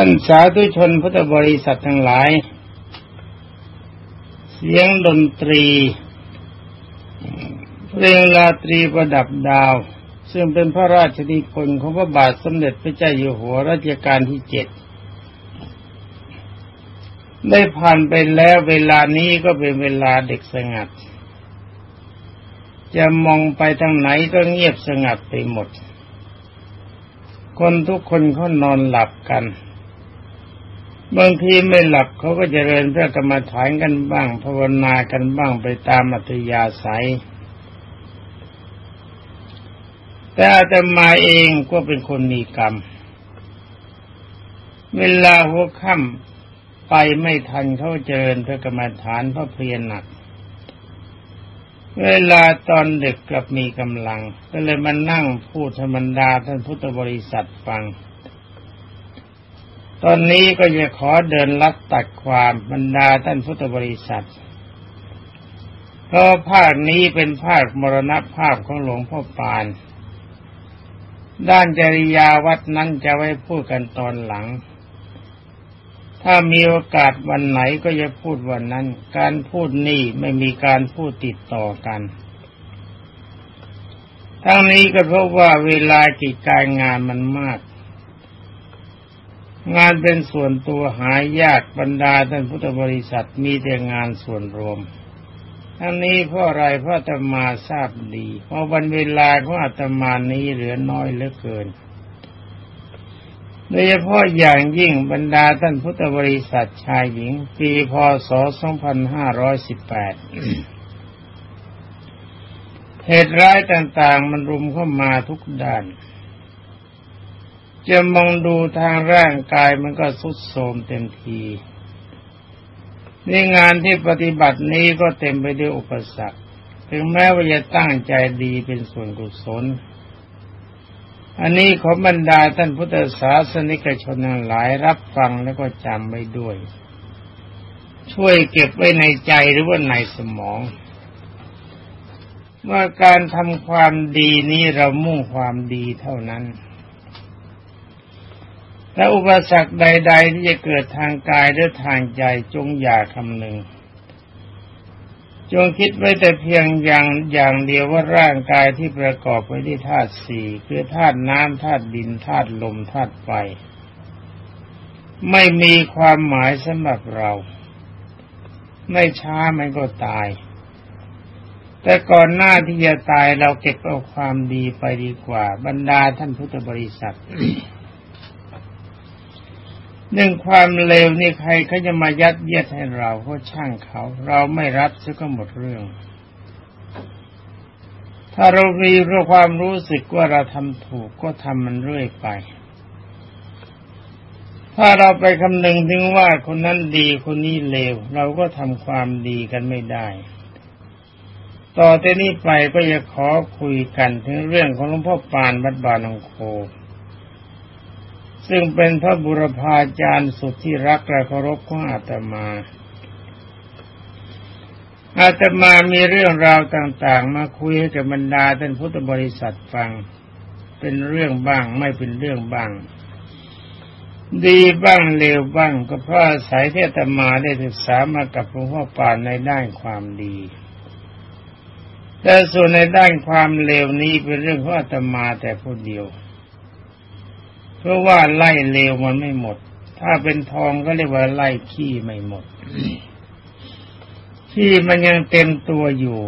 ท่านสาธุชนพุทธบริษัททั้งหลาย เสียงดนตรีเพลงลาตรีประดับดาว ซึ่งเป็นพระราชนิพนธ์ของพระบาทสมเด็จพระเจ้าอยู่หัวรัชกาลที่เจ็ดได้ผ่านไปแล้วเวลานี้ก็เป็นเวลาเด็กสงัด จะมองไปทางไหนก็เงียบสงัดไปหมด คนทุกคนเขานอนหลับกัน บางทีไม่หลับเขาก็จเจริญพระกรรมฐานกันบ้าง ภาวนากันบ้างไปตามอัธยาศัย แต่อาตมาเองก็เป็นคนมีกรรม เวลาหัวค่ำไปไม่ทันเขาเจริญพระกรรมฐานเพราะเพียรหนัก เวลาตอนเด็กกลับมีกำลัง ก็เลยมานั่งพูดธรรมดาท่านพุทธบริษัทฟัง ตอนนี้ก็จะขอเดินลัดตัดความบรรดาท่านพุทธบริษัทเพราะภาคนี้เป็นภาคมรณภาพของหลวงพ่อปาน ด้านจริยาวัดนั้นจะไว้พูดกันตอนหลัง ถ้ามีโอกาสวันไหนก็จะพูดวันนั้น การพูดนี่ไม่มีการพูดติดต่อกัน ทั้งนี้ก็เพราะว่าเวลากิจการงานมันมาก งานเป็นส่วนตัวหายากบรรดาท่านพุทธบริษัทมีแต่งานส่วนรวมทั้งนี้เพราะอะไรเพราะอาตมาทราบดี เพราะวันเวลาของอาตมานี้เหลือน้อยเหลือเกินโดยเฉพาะอย่างยิ่งบรรดาท่านพุทธบริษัทชายหญิง ปีพศ 2518 เหตุร้ายต่างๆมันรุมเข้ามาทุกด้าน จะมองดูทางร่างกายมันก็สุดโทรมเต็มทีในงานที่ปฏิบัตินี้ก็เต็มไปด้วยอุปสรรค ถึงแม้ว่าจะตั้งใจดีเป็นส่วนกุศล อันนี้ขอบรรดาท่านพุทธศาสนิกชนทั้งหลายรับฟังแล้วก็จำไว้ด้วย ช่วยเก็บไว้ในใจหรือว่าในสมอง ว่าการทำความดีนี้เรามุ่งความดีเท่านั้น และอุปสรรคใด ๆ ที่จะเกิดทางกายหรือทางใจจงอย่าคำหนึ่งจงคิดไว้แต่เพียงอย่างอย่างเดียวว่าร่างกายที่ประกอบไปด้วยธาตุสี่คือธาตุน้ำธาตุดินธาตุลมธาตุไฟ ไม่มีความหมายสำหรับเรา ไม่ช้ามันก็ตาย แต่ก่อนหน้าที่จะตายเราเก็บเอาความดีไปดีกว่า บรรดาท่านพุทธบริษัท เรื่องความเลวนี่ใครเขาจะมายัดเยียดให้เราก็ช่างเขา เราไม่รับซะก็หมดเรื่อง ถ้าเรามีเรู้ความรู้สึกว่าเราทำถูกก็ทำมันเรื่อยไป ถ้าเราไปคำนึงถึงว่าคนนั้นดีคนนี้เลว เราก็ทำความดีกันไม่ได้ ต่อแต่นี้ไปก็จะขอคุยกันถึงเรื่องของหลวงพ่อปานบัดบานองโค ซึ่งเป็นพระบุรพาจารย์สุดที่รักและเคารพของอาตมา อาตมามีเรื่องราวต่างๆ มาคุยให้กับบรรดาท่านพุทธบริษัทฟัง เป็นเรื่องบ้างไม่เป็นเรื่องบ้าง ดีบ้างเลวบ้างก็เพราะอาศัยที่อาตมาได้ศึกษามากับหลวงพ่อปานในด้านความดีแต่ส่วนในด้านความเลวนี้เป็นเรื่องของอาตมาแต่ผู้เดียว เพราะว่าไล่เลวมันไม่หมด ถ้าเป็นทองก็เรียกว่าไล่ขี้ไม่หมด ขี้มันยังเต็มตัวอยู่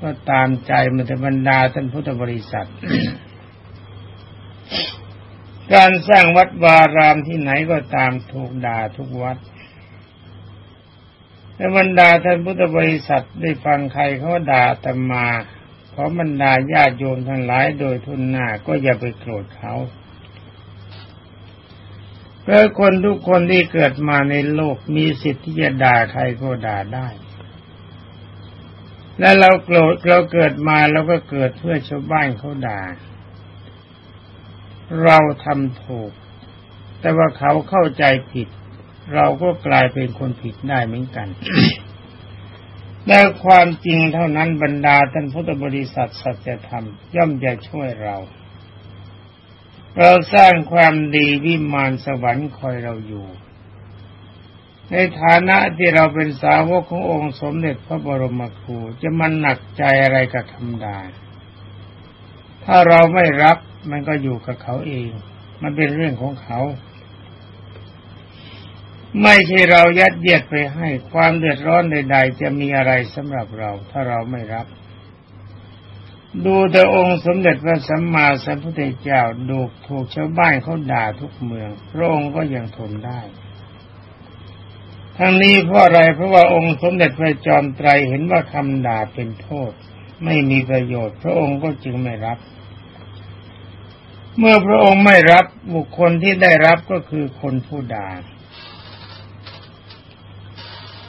ก็ตามใจมันจะบรรดาท่านพุทธบริษัท การสร้างวัดวารามที่ไหนก็ตามถูกด่าทุกวัดแลบรรดาท่านพุทธบริษัทได้ฟังใครเขาด่าตมาขอบรรดาญาติโยมทั้งหลายโดยทุนหน้าก็อย่าไปโกรธเขา เพราะคนทุกคนที่เกิดมาในโลกมีสิทธิ์ที่จะด่าใครก็ด่าได้ และเราโกรธเราเกิดมาเราก็เกิดเพื่อชาวบ้านเขาด่า เราทำถูก แต่ว่าเขาเข้าใจผิด เราก็กลายเป็นคนผิดได้เหมือนกันแต่ความจริงเท่านั้นบรรดาท่านพุทธบริษัทสัจธรรมย่อมจะช่วยเรา เราสร้างความดีวิมานสวรรค์คอยเราอยู่ ในฐานะที่เราเป็นสาวกขององค์สมเด็จพระบรมครูจะมันหนักใจอะไรกับคำด่าถ้าเราไม่รับมันก็อยู่กับเขาเอง มันเป็นเรื่องของเขา ไม่ใช่เรายัดเยียดไปให้ความเดือดร้อนใด ๆ จะมีอะไรสำหรับเรา ถ้าเราไม่รับ ดูแต่องค์สมเด็จพระสัมมาสัมพุทธเจ้าดูถูกชาวบ้านเขาด่าทุกเมืองพระองค์ก็ยังทนได้ ทั้งนี้เพราะอะไรเพราะว่าองค์สมเด็จพระจอมไตรเห็นว่าคำด่าเป็นโทษ ไม่มีประโยชน์ พระองค์ก็จึงไม่รับ เมื่อพระองค์ไม่รับบุคคลที่ได้รับก็คือคนผู้ด่า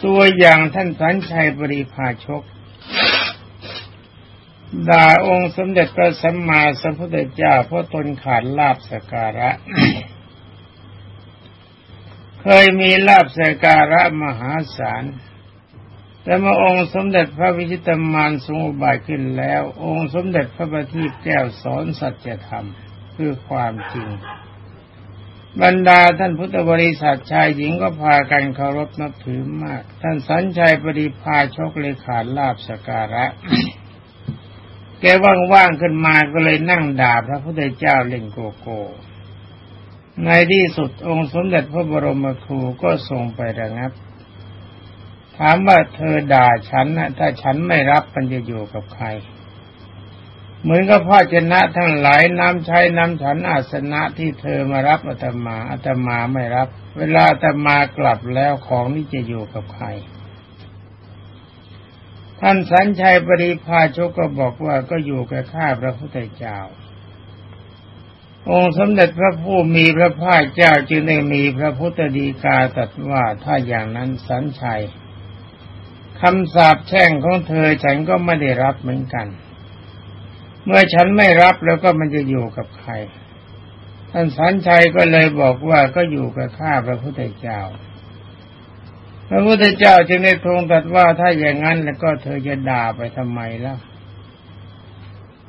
ตัวอย่างท่านสันชัยปริภาชก ด่าองค์สมเด็จพระสัมมาสัมพุทธเจ้าเพราะตนขาดลาบสการะ เคยมีลาบสการะมหาศาล แต่เมื่อองค์สมเด็จพระวิชิตมานทรงอุบายขึ้นแล้ว องค์สมเด็จพระบัณฑิตแก้วสอนสัจธรรมคือความจริง บรรดาท่านพุทธบริษัทชายหญิงก็พากันเคารพนับถือมาก ท่านสัญชัยปริพาชกเลยขาดลาบสการะ แกว่างๆขึ้นมาก็เลยนั่งด่าพระพุทธเจ้าเล่นโกโก้ ในที่สุดองค์สมเด็จพระบรมครูก็ทรงไประงับ ถามว่าเธอด่าฉันนะถ้าฉันไม่รับมันจะอยู่กับใคร เหมือนกับพ่อชนะทั้งหลายน้ำใช้น้ำฉันอาสนะที่เธอมารับอาตมาอาตมาไม่รับ เวลาอาตมากลับแล้วของนี้จะอยู่กับใคร ท่านสัญชัยปริพาชกก็บอกว่าก็อยู่กับข้าพระพุทธเจ้า องค์สมเด็จพระผู้มีพระภาคเจ้าจึงได้มีพระพุทธดีกาตรัสว่าถ้าอย่างนั้นสัญชัยคำสาปแช่งของเธอฉันก็ไม่ได้รับเหมือนกัน เมื่อฉันไม่รับแล้วก็มันจะอยู่กับใคร ท่านสัญชัยก็เลยบอกว่าก็อยู่กับข้าพระพุทธเจ้า พระพุทธเจ้าจึงได้ทรงตรัสว่าถ้าอย่างนั้นแล้วก็เธอจะด่าไปทำไมล่ะ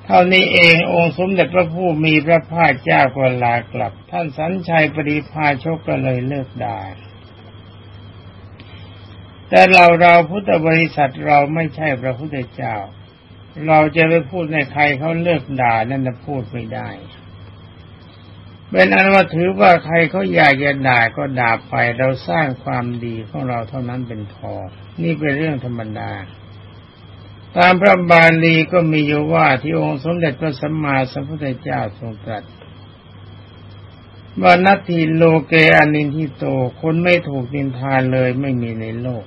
เท่านี้เององค์สมเด็จพระผู้มีพระภาคเจ้าก็ลากลับ ท่านสัญชัยปริพาชกก็เลยเลิกด่าแต่เราเราพุทธบริษัทเราไม่ใช่พระพุทธเจ้า เราจะไปพูดในใครเขาเลิกด่านั่นจะพูดไม่ได้ เป็นอันว่าถือว่าใครเขาอยากจะด่าก็ด่าไปเราสร้างความดีของเราเท่านั้นเป็นพอ นี่เป็นเรื่องธรรมดา ตามพระบาลีก็มีอยู่ว่าที่องค์สมเด็จพระสัมมาสัมพุทธเจ้าทรงตรัสว่านัตถิโลเกอนินทิโต คนไม่ถูกนินทานเลยไม่มีในโลก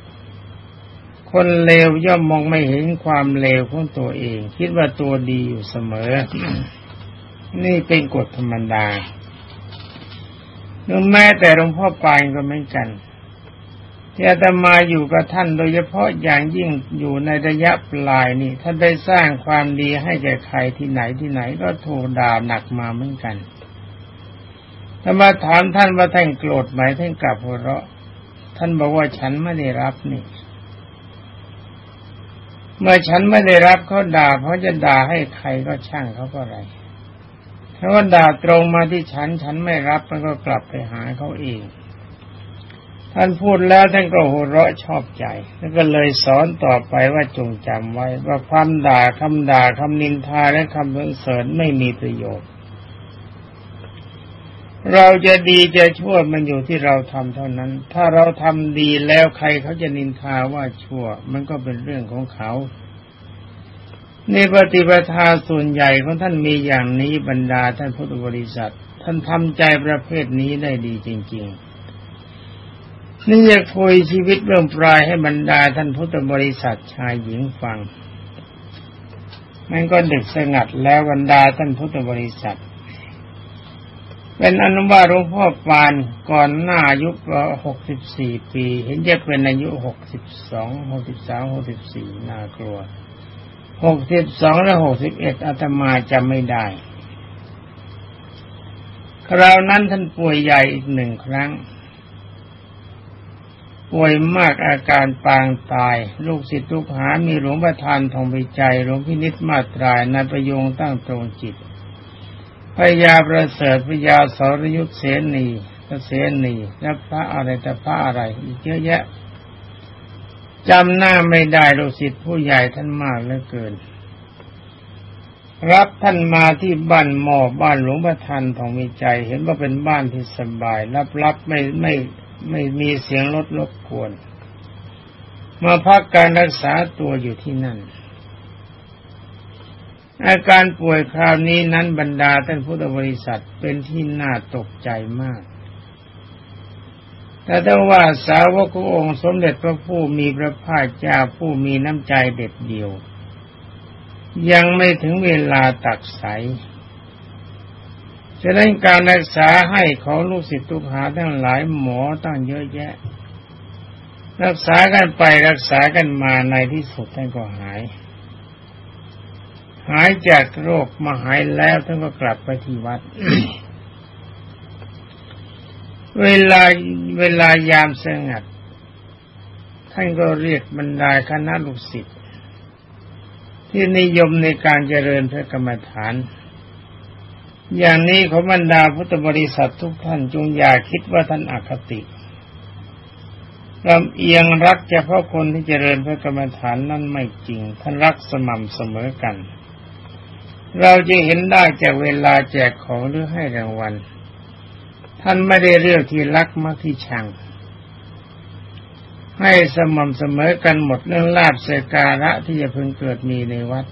คนเลวย่อมมองไม่เห็นความเลวของตัวเอง คิดว่าตัวดีอยู่เสมอ นี่เป็นกฎธรรมดา แม้แต่หลวงพ่อปานก็เหมือนกันที่อาตมาอยู่กับท่านโดยเฉพาะอย่างยิ่งอยู่ในระยะปลายนี่ท่านได้สร้างความดีให้แก่ใครที่ไหนที่ไหนก็ถูกด่าหนักมาเหมือนกันถ้ามาถามท่านว่าท่านโกรธไหมท่านกลับหัวเราะ ท่านบอกว่าฉันไม่ได้รับนี่ เมื่อฉันไม่ได้รับเขาด่าเพราะจะด่าให้ใครก็ช่างเขาก็อะไร ถ้าว่าด่าตรงมาที่ฉันฉันไม่รับมันก็กลับไปหาเขาเองท่านพูดแล้วท่านก็หัวเราะชอบใจ แล้วก็เลยสอนต่อไปว่าจงจำไว้ ว่าความด่าคำด่าคำนินทาและคำสรรเสริญไม่มีประโยชน์ เราจะดีจะชั่วมันอยู่ที่เราทำเท่านั้น ถ้าเราทำดีแล้วใครเขาจะนินทาว่าชั่ว มันก็เป็นเรื่องของเขา ในปฏิปทาส่วนใหญ่ของท่านมีอย่างนี้บรรดาท่านพุทธบริษัท ท่านทำใจประเภทนี้ได้ดีจริง ๆ นี่จะคุยชีวิตเรื่องปลายให้บรรดาท่านพุทธบริษัทชายหญิงฟังมันก็ดึกสงัดแล้วบรรดาท่านพุทธบริษัท เป็นอนุบาลหลวงพ่อปานก่อนหน้าอายุหกสิบสี่ปี เห็นจะเป็นอายุหกสิบสองหกสิบสามหกสิบสี่น่ากลัว หกสิบสองและหกสิบเอ็ดอาตมาจำไม่ได้ คราวนั้นท่านป่วยใหญ่อีกหนึ่งครั้ง ป่วยมากอาการปางตาย ลูกศิษย์ลูกหา มีหลวงประธานทองไปใจหลวงพินิษมาตรายนายประยงตั้งตรงจิตพญาประเสริฐพญาสรยุทธเสนีเสนีและพระอะไรแต่พระอะไร อีกเยอะแยะ จำหน้าไม่ได้ลูกศิษย์ผู้ใหญ่ท่านมากเหลือเกิน รับท่านมาที่บ้านหมอบ้านหลวงพ่อทันทองมีใจ เห็นว่าเป็นบ้านที่สบาย รับรับไม่ไม่ไม่มีเสียงรถรบกวน มาพักการรักษาตัวอยู่ที่นั่น อาการป่วยคราวนี้นั้นบรรดาท่านพุทธบริษัทเป็นที่น่าตกใจมาก แต่ถ้าว่าสาวกขององค์สมเด็จพระผู้มีพระภาคเจ้าผู้มีน้ำใจเด็ดเดียว ยังไม่ถึงเวลาตักใสฉะนั้นการรักษาให้ของลูกศิษย์ทุกหาทั้งหลายหมอตั้งเยอะแยะ รักษากันไปรักษากันมาในที่สุดท่านก็หาย หายจากโรคมาหายแล้วท่านก็กลับไปที่วัด เวลาเวลายามสงัด ท่านก็เรียกบรรดาคณะลูกศิษย์ที่นิยมในการเจริญพระกรรมฐาน อย่างนี้ขอบรรดาพุทธบริษัททุกท่านจงอย่าคิดว่าท่านอคติลำเอียงรักเฉพาะคนที่เจริญพระกรรมฐานนั่นไม่จริง ท่านรักสม่ำเสมอกัน เราจะเห็นได้จากเวลาแจกของหรือให้รางวัล ท่านไม่ได้เลือกที่รักมักที่ชัง ให้สม่ำเสมอกันหมดเรื่องลาบเสการะที่จะพึงเกิดมีในวัด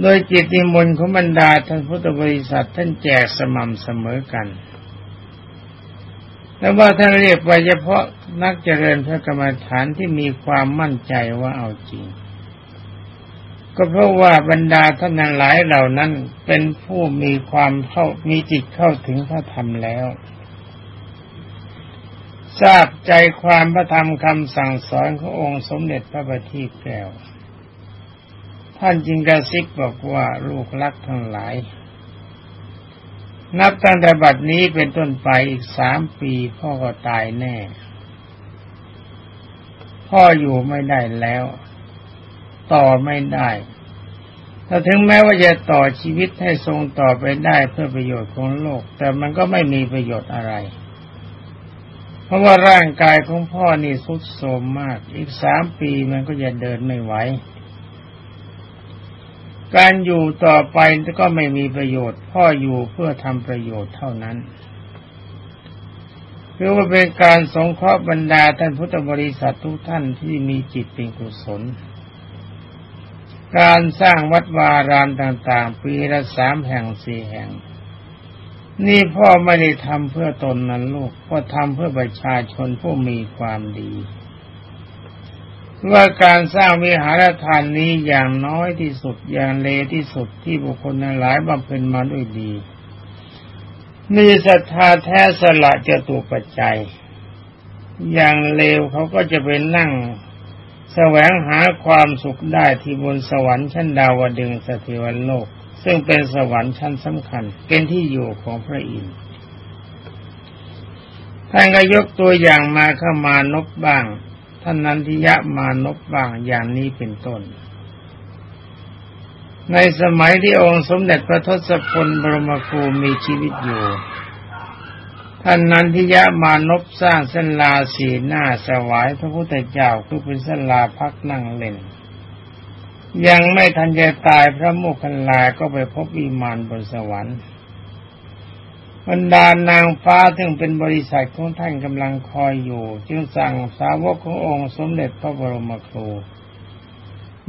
โดยจิตนิมนต์ของบรรดาท่านพุทธบริษัทท่านแจกสม่ำเสมอกันแต่ว่าท่านเรียกไว้เฉพาะนักเจริญพระกรรมฐานที่มีความมั่นใจว่าเอาจริง ก็เพราะว่าบรรดาท่านหลายเหล่านั้นเป็นผู้มีความเข้ามีจิตเข้าถึงพระธรรมแล้ว ทราบใจความพระธรรมคำสั่งสอนขององค์สมเด็จพระบัณฑิตแก้ว ท่านจึงกระซิบบอกว่าลูกรักทั้งหลาย นับตั้งแต่บัดนี้เป็นต้นไปอีกสามปีพ่อก็ตายแน่ พ่ออยู่ไม่ได้แล้ว ต่อไม่ได้ถ้าถึงแม้ว่าจะต่อชีวิตให้ทรงต่อไปได้เพื่อประโยชน์ของโลก แต่มันก็ไม่มีประโยชน์อะไร เพราะว่าร่างกายของพ่อนี่สุดโทรมมาก อีกสามปีมันก็จะเดินไม่ไหว การอยู่ต่อไปก็ไม่มีประโยชน์ พ่ออยู่เพื่อทำประโยชน์เท่านั้นคือว่าเป็นการสงเคราะห์บรรดาท่านพุทธบริษัททุกท่านที่มีจิตเป็นกุศล การสร้างวัดวารามต่างๆ ปีละสามแห่งสี่แห่ง นี่พ่อไม่ได้ทำเพื่อตนนั้นลูกพ่อทำเพื่อประชาชนผู้มีความดีว่าการสร้างวิหารทานนี้อย่างน้อยที่สุดอย่างเลที่สุดที่บุคคลหลายบำเพ็ญมาด้วยดี มีศรัทธาแท้สละจะตัวปัจจัย อย่างเลวเขาก็จะไปนั่ง แสวงหาความสุขได้ที่บนสวรรค์ชั้นดาวดึงสถิวันโลก ซึ่งเป็นสวรรค์ชั้นสำคัญ เป็นที่อยู่ของพระอินทร์ท่านก็ยกตัวอย่างมาเข้ามานบบ้าง ท่านนันทิยะมานบบ้างอย่างนี้เป็นต้น ในสมัยที่องค์สมเด็จพระทศพลบรมครูมีชีวิตอยู่ ท่านนันทิยะมานพสร้างเส้นลาสีหน้าสวายพระพุทธเจ้าคือเป็นเส้นลาพักนั่งเล่น ยังไม่ทันจะตายพระโมคคัลลาก็ไปพบวิมานบนสวรรค์บรรดานางฟ้าซึ่งเป็นบริษัทของท่านกำลังคอยอยู่ จึงสั่งสาวกขององค์สมเด็จพระบรมครู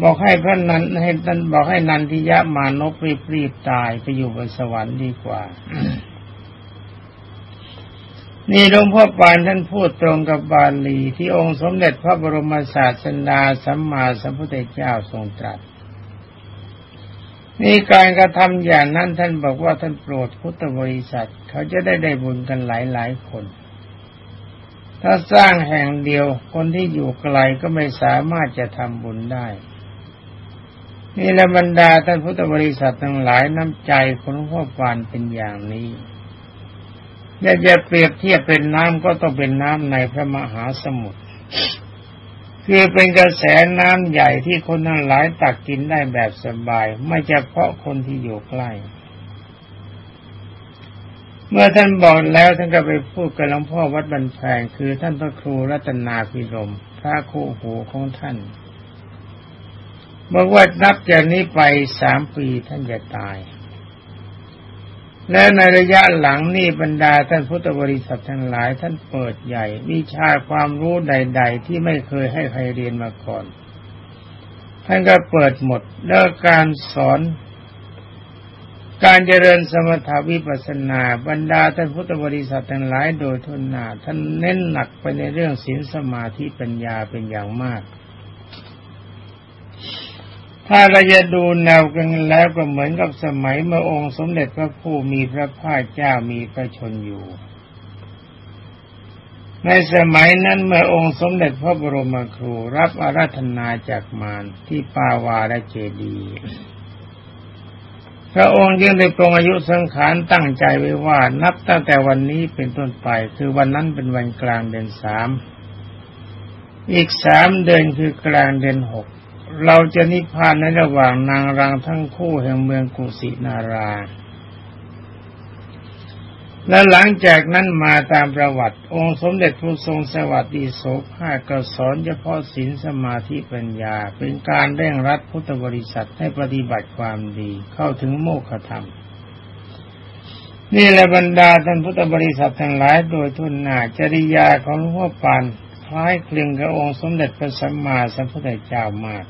บอกให้พระนันให้ท่านบอกให้นันทิยะมานพรีบๆตายไปอยู่บนสวรรค์ดีกว่า นี่หลวงพ่อปานท่านพูดตรงกับบาลีที่องค์สมเด็จพระบรมศาสดาสัมมาสัมพุทธเจ้าทรงตรัสนี่การกระทำอย่างนั้นท่านบอกว่าท่านโปรดพุทธบริษัท เขาจะได้ได้บุญกันหลายหลายคน ถ้าสร้างแห่งเดียวคนที่อยู่ไกลก็ไม่สามารถจะทำบุญได้ นี่ละบรรดาท่านพุทธบริษัททั้งหลายน้ำใจของหลวงพ่อปานเป็นอย่างนี้ ถ้าจะเปรียบเทียบเป็นน้ำก็ต้องเป็นน้ำในพระมหาสมุทรคือเป็นกระแสน้ำใหญ่ที่คนทั้งหลายตักกินได้แบบสบาย ไม่เฉพาะคนที่อยู่ใกล้ เมื่อท่านบอกแล้วท่านก็ไปพูดกับหลวงพ่อวัดบันแพงคือท่านพระครูรัตนาพิรม พระคู่หูของท่านบอกว่านับจากนี้ไปสามปีท่านจะตาย และในระยะหลังนี่บรรดาท่านพุทธบริษัททั้งหลายท่านเปิดใหญ่ วิชาความรู้ใด ๆ ที่ไม่เคยให้ใครเรียนมาก่อน ท่านก็เปิดหมดแล้วการสอน การเจริญสมถาวิปัสนา บรรดาท่านพุทธบริษัททั้งหลายโดยทุนนาท่านเน้นหนักไปในเรื่องศีลสมาธิปัญญาเป็นอย่างมาก ถ้าเราจะดูแนวกันแล้วก็เหมือนกับสมัยเมื่อองค์สมเด็จพระผู้มีพระภาคเจ้ามีพระชนอยู่ ในสมัยนั้นเมื่อองค์สมเด็จพระบรมครูรับอาราธนาจากมารที่ปาวาและเจดีพระองค์ยังได้ปรงอายุสังขารตั้งใจไว้ว่า นับตั้งแต่วันนี้เป็นต้นไป คือวันนั้นเป็นวันกลางเดือนสามอีกสามเดือนคือกลางเดือนหก เราจะนิพพานในระหว่างนางรังทั้งคู่แห่งเมืองกุสินารา และหลังจากนั้นมาตามประวัติ องค์สมเด็จพระทรงสวัสดีโสภาก็สอนเฉพาะศีลสมาธิปัญญา เป็นการเร่งรัดพุทธบริษัทให้ปฏิบัติความดีเข้าถึงโมฆะธรรมนี่แหละบรรดาท่านพุทธบริษัททั้งหลายโดยทุนหนาจริยาของหลวงพ่อปาน คล้ายคลึงกับองค์สมเด็จพระสัมมาสัมพุทธเจ้ามาก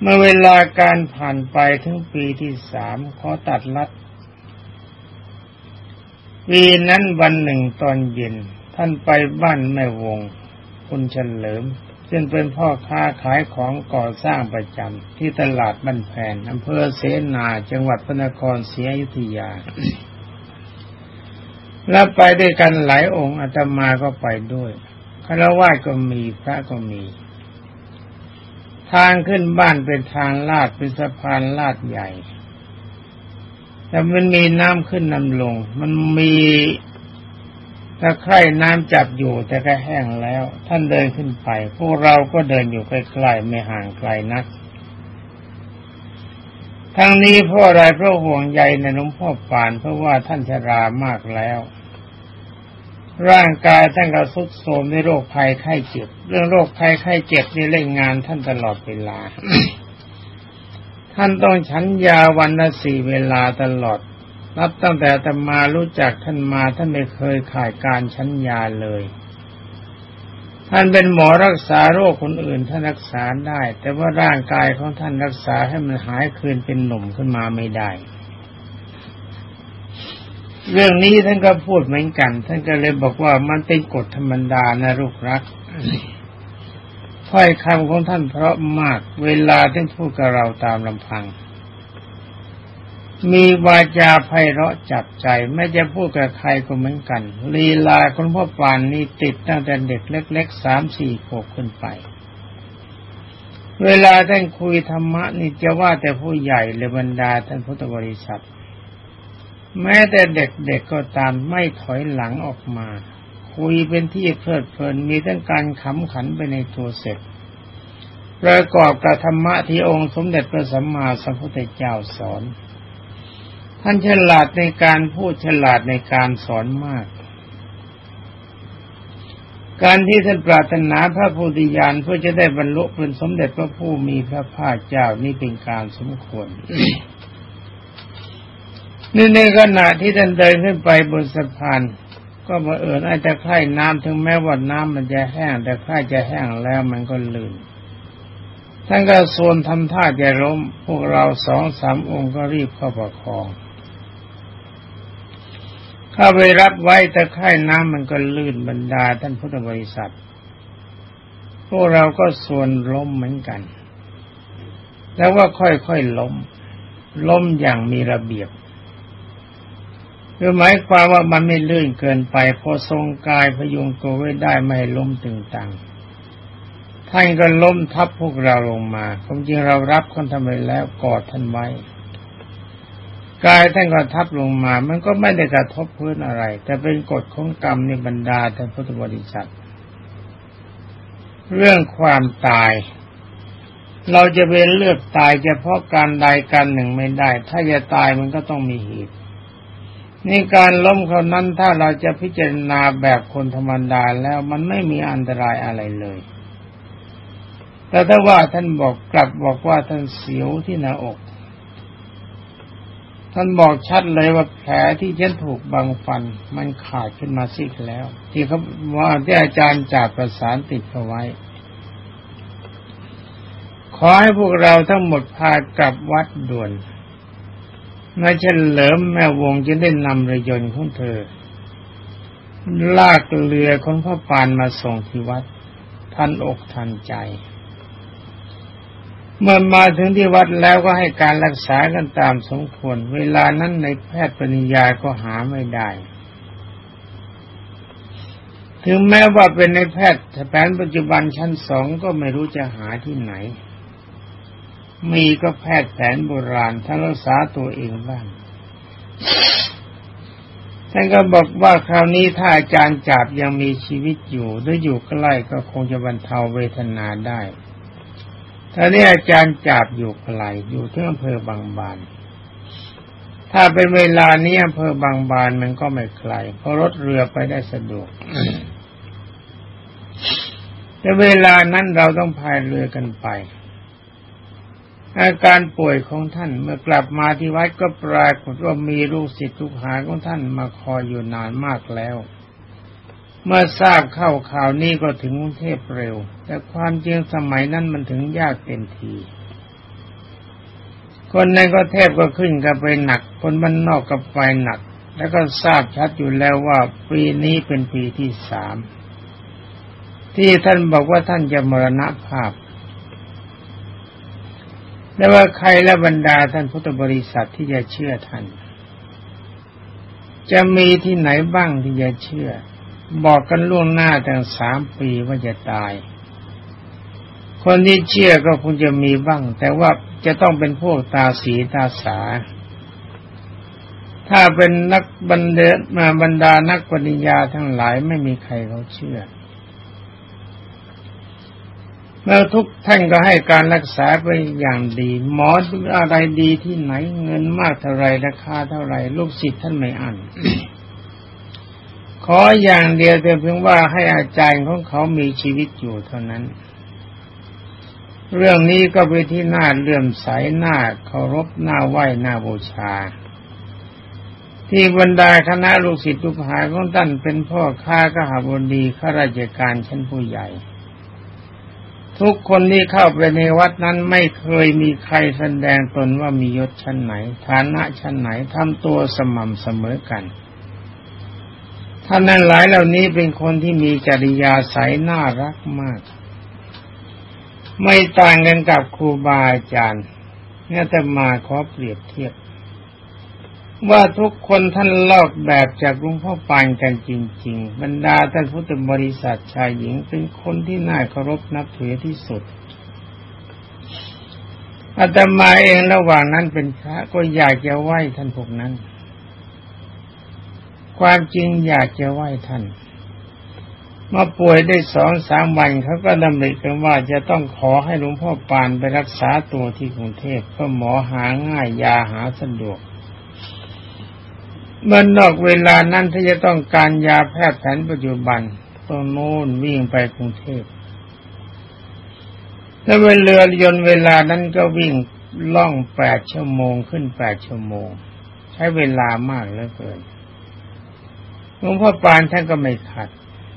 เมื่อเวลาการผ่านไปถึงปีที่สามขอตัดลัดปีนั้นวันหนึ่งตอนเย็น ท่านไปบ้านแม่วง คุณเฉลิม ซึ่งเป็นพ่อค้าขายของก่อสร้างประจำที่ตลาดบ้านแผนอำเภอเสนาจังหวัดพระนครศรีอยุธยา แล้วไปด้วยกันหลายองค์อาตมาก็ไปด้วยคารวะก็มีพระก็มี ทางขึ้นบ้านเป็นทางลาดเป็นสะพานลาดใหญ่ แต่มันมีน้ำขึ้นน้ำลง มันมีตะไครน้ำจับอยู่แต่ก็แห้งแล้ว ท่านเดินขึ้นไป พวกเราก็เดินอยู่ใกล้ๆไม่ห่างไกลนัก ทั้งนี้พราะอะไรเพราะห่วงใยในหลวงพ่อปาน เพราะว่าท่านชรามากแล้ว ร่างกายท่านก็สุดโทรมในโรคภัยไข้เจ็บ เรื่องโรคภัยไข้เจ็บนี่เล่นงานท่านตลอดเวลา ท่านต้องฉันยาวันละสี่เวลาตลอดนับตั้งแต่ตมารู้จักท่านมาท่านไม่เคยขาดการฉันยาเลย ท่านเป็นหมอรักษาโรคคนอื่นท่านรักษาได้ แต่ว่าร่างกายของท่านรักษาให้มันหายคืนเป็นหนุ่มขึ้นมาไม่ได้ เรื่องนี้ท่านก็พูดเหมือนกัน ท่านก็เลยบอกว่ามันเป็นกฎธรรมดานะลูกรักถ้อยคำของท่านเพราะมากเวลาท่านพูดกับเราตามลำพัง มีวาจาไพเราะจับใจ ไม่จะพูดกับใครก็เหมือนกันลีลาคนพ่อปานนี่ติดตั้งแต่เด็กเล็กๆสามสี่ขวบขึ้นไป เวลาท่านคุยธรรมะนี่จะว่าแต่ผู้ใหญ่หรือบรรดาท่านพุทธบริษัท แม้แต่เด็กๆก็ตามไม่ถอยหลังออกมา คุยเป็นที่เพลิดเพลินมีทั้งการขำขันไปในตัวเสร็จประกอบกับธรรมะที่องค์สมเด็จพระสัมมาสัมพุทธเจ้าสอน ท่านฉลาดในการพูดฉลาดในการสอนมาก การที่ท่านปรารถนาพระพุทธญาณเพื่อจะได้บรรลุเป็นสมเด็จพระผู้มีพระภาคเจ้านี่เป็นการสมควรนี่ในขณะที่ท่านเดินขึ้นไปบนสะพาน ก็บังเอิญอาจจะคล้ายน้ำถึงแม้ว่าน้ำมันจะแห้ง แต่คล้ายจะแห้งแล้วมันก็ลื่นท่านก็โซนทำท่าจะล้ม พวกเราสองสามองค์ก็รีบเข้าประคอง เข้าไปรับไว้แต่ค่ายน้ำมันก็ลื่นบรรดาท่านพุทธบริษัท พวกเราก็ส่วนล้มเหมือนกัน แล้วว่าค่อยๆล้ม ล้มอย่างมีระเบียบคือหมายความว่ามันไม่ลื่นเกินไป พอทรงกายพยุงตัวไว้ได้ไม่ล้มตึงตังท่านก็ล้มทับพวกเราลงมาความจริงเรารับคนทำไปแล้วกอดท่านไว้ กายท่านก็ทับลงมา มันก็ไม่ได้กระทบพื้นอะไร แต่เป็นกฎของกรรมในบรรดาท่านพุทธบริษัท เรื่องความตาย เราจะเป็นเลือกตายเฉพาะการใดการหนึ่งไม่ได้ ถ้าจะตายมันก็ต้องมีเหตุนี่การล้มเขานั้นถ้าเราจะพิจารณาแบบคนธรรมดาแล้วมันไม่มีอันตรายอะไรเลย แต่ถ้าว่าท่านบอกกลับบอกว่าท่านเสียวที่หน้าอก ท่านบอกชัดเลยว่าแผลที่ฉันถูกบังฟัน มันขาดขึ้นมาซิกแล้ว ที่เขาว่าที่อาจารย์จากประสานติดเขาไว้ ขอให้พวกเราทั้งหมดพากลับวัดด่วนนายเฉลิมแม่วงจะได้นำเรือยนต์ของเธอ ลากเรือของพ่อปานมาส่งที่วัดทันอกทันใจ เมื่อมาถึงที่วัดแล้วก็ให้การรักษากันตามสมควร เวลานั้นในแพทย์ปริญญาก็หาไม่ได้ ถึงแม้ว่าเป็นในแพทย์แผนปัจจุบันชั้นสองก็ไม่รู้จะหาที่ไหน มีก็แพทย์แผนโบราณท่านรักษาตัวเองบ้าง ท่านก็บอกว่าคราวนี้ถ้าอาจารย์จับยังมีชีวิตอยู่หรืออยู่ใกล้ก็คงจะบรรเทาเวทนาได้ ถ้านี้อาจารย์จับอยู่ไกลอยู่ที่อำเภอบางบาน ถ้าเป็นเวลานี้อำเภอบางบานมันก็ไม่ไกล เพราะรถเรือไปได้สะดวกแต่เวลานั้นเราต้องพายเรือกันไป อาการป่วยของท่านเมื่อกลับมาที่วัดก็ปรากฏว่ามีลูกศิษย์ลูกหาของท่านมาคอยอยู่นานมากแล้ว เมื่อทราบเข้าข่าวนี้ก็ถึงกรุงเทพเร็ว แต่ความจริงสมัยนั้นมันถึงยากเต็มที คนในก็เทพก็ขึ้นกับไปหนัก คนบ้านนอกกับไปหนัก แล้วก็ทราบชัดอยู่แล้วว่าปีนี้เป็นปีที่สามที่ท่านบอกว่าท่านจะมรณภาพและว่าใครและบรรดาท่านพุทธบริษัทที่จะเชื่อท่าน จะมีที่ไหนบ้างที่จะเชื่อ บอกกันล่วงหน้าตั้งสามปีว่าจะตาย คนที่เชื่อก็คงจะมีบ้าง แต่ว่าจะต้องเป็นพวกตาสีตาสา ถ้าเป็นนักบันเดมาบรรดานักปริญญาทั้งหลายไม่มีใครเขาเชื่อแล้วทุกท่านก็ให้การรักษาไปอย่างดี หมออะไรดีที่ไหนเงินมากเท่าไรราคาเท่าไรลูกศิษย์ท่านไม่อัน ขออย่างเดียวแต่เพียงว่าให้อาจารย์ของเขามีชีวิตอยู่เท่านั้น เรื่องนี้ก็ไปที่หน้าเลื่อมใสหน้าเคารพหน้าไหว้หน้าบูชา ที่บรรดาคณะลูกศิษย์ลูกหาของท่านเป็นพ่อค้าก็หาบดีข้าราชการชั้นผู้ใหญ่ ทุกคนที่เข้าไปในวัดนั้นไม่เคยมีใครแสดงตนว่ามียศชั้นไหน ฐานะชั้นไหนทำตัวสม่ำเสมอกัน ท่านนั้นหลายเหล่านี้เป็นคนที่มีจริยาใสน่ารักมาก ไม่ต่างกันกับครูบาอาจารย์เนี่ยแต่มาขอเปรียบเทียบ ว่าทุกคนท่านลอกแบบจากหลวงพ่อปานกันจริง ๆ บรรดาท่านพุทธบริษัทชายหญิงเป็นคนที่น่าเคารพนับถือที่สุดอาตมาเองระหว่างนั้นเป็นพระก็อยากจะไหว้ท่านพวกนั้น ความจริงอยากจะไหว้ท่านมาป่วยได้สองสามวันเขาก็ดำริกันว่าจะต้องขอให้หลวงพ่อปานไปรักษาตัวที่กรุงเทพเพราะหมอหาง่ายยาหาสะดวกเมื่อนอกเวลานั้นถ้าจะต้องการยาแพทย์แผนปัจจุบันต้องโน่นวิ่งไปกรุงเทพถ้าเวลายนเวลานั้นก็วิ่งล่องแปดชั่วโมงขึ้นแปดชั่วโมง ใช้เวลามากเหลือเกิน หลวงพ่อปานท่านก็ไม่ขัด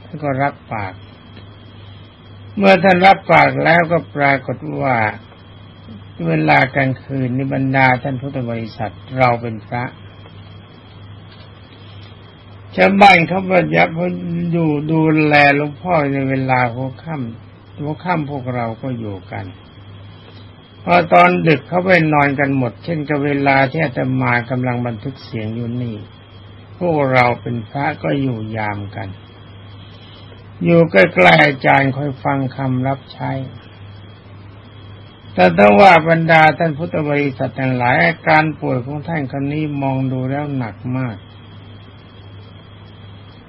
ท่านก็รับปาก เมื่อท่านรับปากแล้วก็ปรากฏว่าเวลากลางคืนนิบรรดาท่านพุทธบริษัทเราเป็นพระชาวบ้านเขาปฏิบัติอยู่ดูแลหลวงพ่อในเวลาหัวค่ำหัวค่ำพวกเราก็อยู่กันพอตอนดึกเขาไปนอนกันหมด เช่นกับเวลาที่อาตมากำลังบันทึกเสียงอยู่นี่ วกเราเป็นพระก็อยู่ยามกัน อยู่ใกล้ๆอาจารย์คอยฟังคำรับใช้ แต่ถ้าว่าบรรดาท่านพุทธบริษัททั้งหลายอาการป่วยของท่านคนนี้มองดูแล้วหนักมาก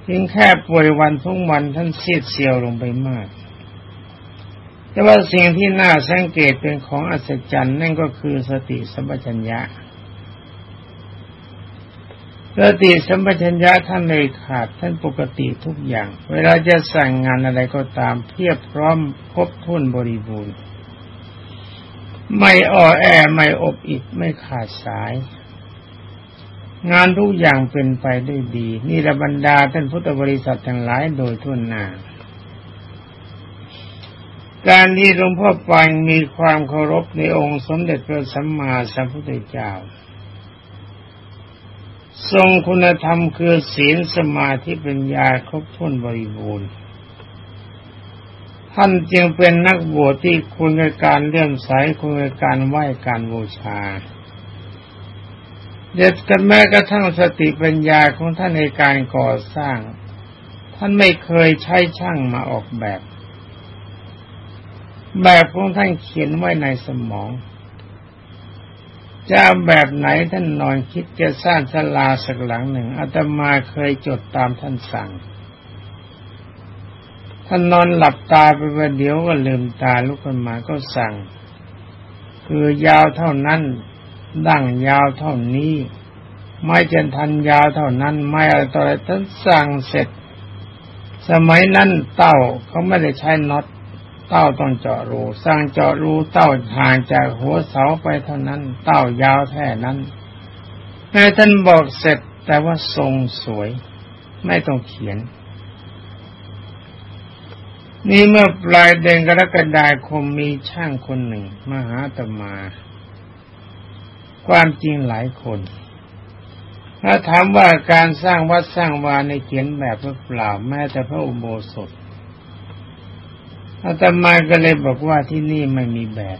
เพียงแค่ป่วยวันทุกวันท่านเสียดเสียวลงไปมาก แต่ว่าสิ่งที่น่าสังเกตเป็นของอัศจรรย์นั่นก็คือสติสัมปชัญญะ สติสัมปชัญญะท่านเลยขาดท่านปกติทุกอย่าง เวลาจะสั่งงานอะไรก็ตามเพียบพร้อมครบถ้วนบริบูรณ์ ไม่อ่อแอไม่อบอิดไม่ขาดสาย งานทุกอย่างเป็นไปได้ดี นี่ระบรรดาท่านพุทธบริษัททั้งหลายโดยทั่วหน้าการที่หลวงพ่อปังมีความเคารพในองค์สมเด็จพระสัมมาสัมพุทธเจ้า ทรงคุณธรรมคือศีลสมาธิปัญญาครบถ้วนบริบูรณ์ ท่านจึงเป็นนักบวชที่คุณในการเลื่อมใสคุณในการไหว้การบูชาเด็ดกันแม้กระทั่งสติปัญญาของท่านในการก่อสร้าง ท่านไม่เคยใช้ช่างมาออกแบบ แบบของท่านเขียนไว้ในสมอง จะแบบไหนท่านนอนคิดจะสร้างศาลาสักหลังหนึ่งอาตมาเคยจดตามท่านสั่ง ท่านนอนหลับตาไปประเดี๋ยวก็ลืมตาลุกขึ้นมาก็สั่ง คือยาวเท่านั้น ดั้งยาวเท่านี้ ไม่จนทันยาวเท่านั้น ไม่อะไรต่ออะไรท่านสั่งเสร็จ สมัยนั้นเต้าเขาไม่ได้ใช้น็อต เต้าต้องเจาะรูสร้างเจาะรูเต้าห่างจากหัวเสาไปเท่านั้น เต้ายาวแค่นั้นแม่ท่านบอกเสร็จแต่ว่าทรงสวย ไม่ต้องเขียน นี่เมื่อปลายเดือนกรกฎาคมมีช่างคนหนึ่งมาหาตมา ความจริงหลายคนถ้าถามว่าการสร้างวัดสร้างวาในเขียนแบบหรือเปล่าแม้แต่พระอุโบสถ อาตมาก็เลยบอกว่าที่นี่ไม่มีแบบ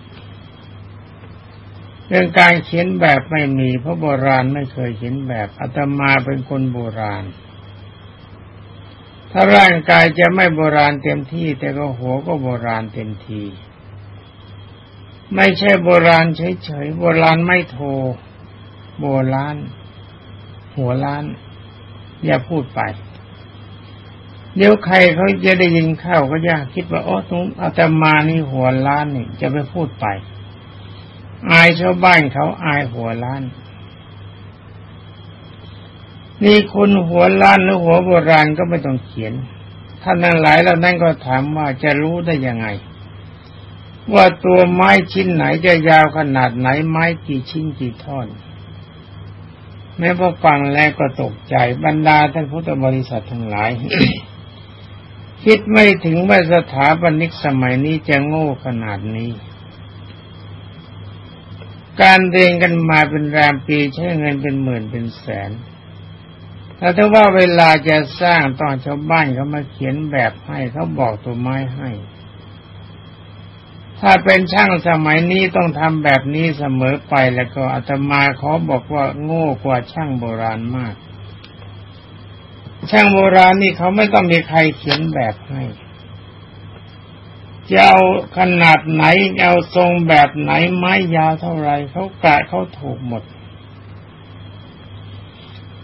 เรื่องการเขียนแบบไม่มีเพราะโบราณไม่เคยเขียนแบบอาตมาเป็นคนโบราณ ถ้าร่างกายจะไม่โบราณเต็มที่ แต่ก็หัวก็โบราณเต็มที ไม่ใช่โบราณเฉยๆโบราณไม่โท โบราณหัวล้าน อย่าพูดไป เดี๋ยวใครเขาจะได้ยินเข้าก็จะคิดว่าโอ้ตรงอาตมานี่หัวล้านนี่จะไปพูดไป อายชาวบ้านเขาอายหัวล้าน นี่คุณหัวล้านหรือหัวโบราณก็ไม่ต้องเขียนท่านนั้นหลายแล้วนั่นก็ถามว่าจะรู้ได้ยังไง ว่าตัวไม้ชิ้นไหนจะยาวขนาดไหนไม้กี่ชิ้นกี่ท่อนแม้พอฟังแล้วก็ตกใจบรรดาท่านพุทธบริษัททั้งหลาย คิดไม่ถึงว่าสถาปนิกสมัยนี้จะโง่ขนาดนี้ การเรียนกันมาเป็นรามปีใช้เงินเป็นหมื่นเป็นแสนแต่ถ้าว่าเวลาจะสร้างตองชาวบ้านเขามาเขียนแบบให้เขาบอกตัวไม้ให้ ถ้าเป็นช่างสมัยนี้ต้องทำแบบนี้เสมอไปแล้วก็อาตมาขอบอกว่าโง่กว่าช่างโบราณมาก ช่างโบราณนี่เขาไม่ต้องมีใครเขียนแบบให้จะเอาขนาดไหนเอาทรงแบบไหนไม้ยาวเท่าไรเขากะเขาถูกหมด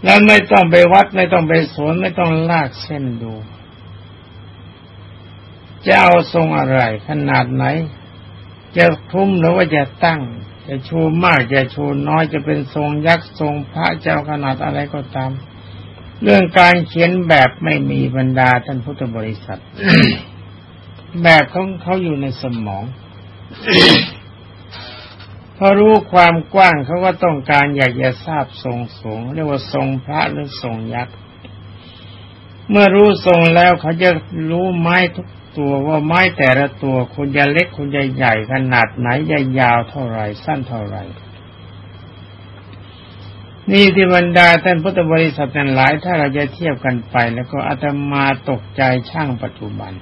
แล้วไม่ต้องไปวัดไม่ต้องไปสวนไม่ต้องลากเส้นดู จะเอาทรงอะไร ขนาดไหน จะทุ่มหรือว่าจะตั้ง จะชูมากจะชูน้อยจะเป็นทรงยักษ์ทรงพระเจ้าขนาดอะไรก็ตาม เรื่องการเขียนแบบไม่มีบรรดาท่านพุทธบริษัท แบบของเขาอยู่ในสมองพอรู้ความกว้างเขาก็ต้องการอยากจะทราบทรงสูงเรียกว่าทรงพระหรือทรงยักษ์เมื่อรู้ทรงแล้วเขาจะรู้ไม้ทุกตัวว่าไม้แต่ละตัวคุณจะเล็กคุณจะใหญ่ขนาดไหนจะยาวเท่าไรสั้นเท่าไร นี่ที่บรรดาท่านพุทธบริษัทนั้นหลาย ถ้าเราจะเทียบกันไป แล้วก็อาตมาตกใจช่างปัจจุบัน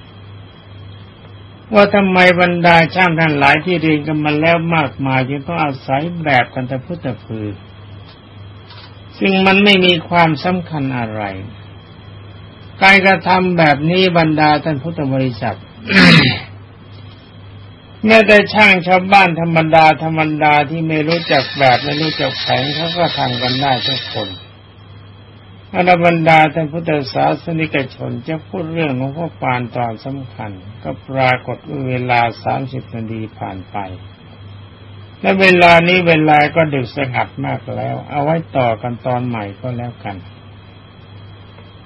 ว่าทำไมบรรดาช่างท่านหลายที่เรียนกันมาแล้วมากมายจึงต้องอาศัยแบบกันแต่พุทธพือ ซึ่งมันไม่มีความสำคัญอะไรการกระทำแบบนี้บรรดาท่านพุทธบริษัท แม้แต่ช่างชาวบ้านธรรมดาธรรมดาที่ไม่รู้จักแบบไม่รู้จักแผนเขาก็ทำกันได้ทุกคนอรบรรดาท่านพุทธศาสนิกชนจะพูดเรื่องของพ่อปานตอนสำคัญ ก็ปรากฏเวลาสามสิบนาทีผ่านไป และเวลานี้เวลาก็ดึกสงัดมากแล้ว เอาไว้ต่อกันตอนใหม่ก็แล้วกัน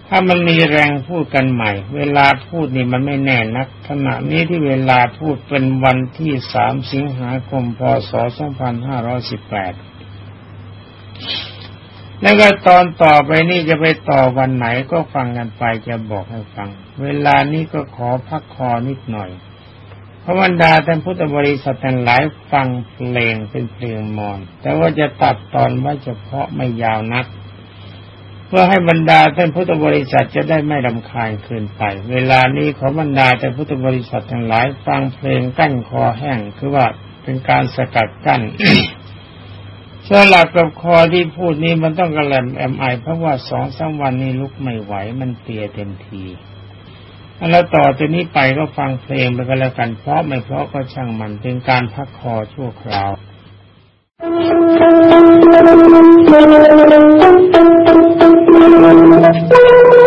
ถ้ามันมีแรงพูดกันใหม่ เวลาพูดนี่มันไม่แน่นัก ขณะนี้ที่เวลาพูดเป็นวันที่สามสิงหาคมพศสองพันห้าร้อยสิบแปดแล้วก็ตอนต่อไปนี่จะไปต่อวันไหนก็ฟังกันไปจะบอกให้ฟัง เวลานี้ก็ขอพักคอนิดหน่อย พระบรรดาท่านพุทธบริษัททั้งหลายฟังเพลงเป็นเพลงมอน แต่ว่าจะตัดตอนไว้เฉพาะไม่ยาวนัก เพื่อให้บรรดาท่านพุทธบริษัทจะได้ไม่ลำคาญเกินไป เวลานี้ขอบรรดาท่านพุทธบริษัททั้งหลายฟังเพลงกั้นคอแห้งคือว่าเป็นการสกัดกั้นสลับกับคอที่พูดนี้มันต้องกระแลมแอมไอเพราะว่าสองสามวันนี้ลุกไม่ไหวมันเตียเต็มทีแล้วต่อจากนี้ไปก็ฟังเพลงไปก็แล้วกันเพราะไม่เพราะก็ช่างมันเป็นการพักคอชั่วคราว Thank you.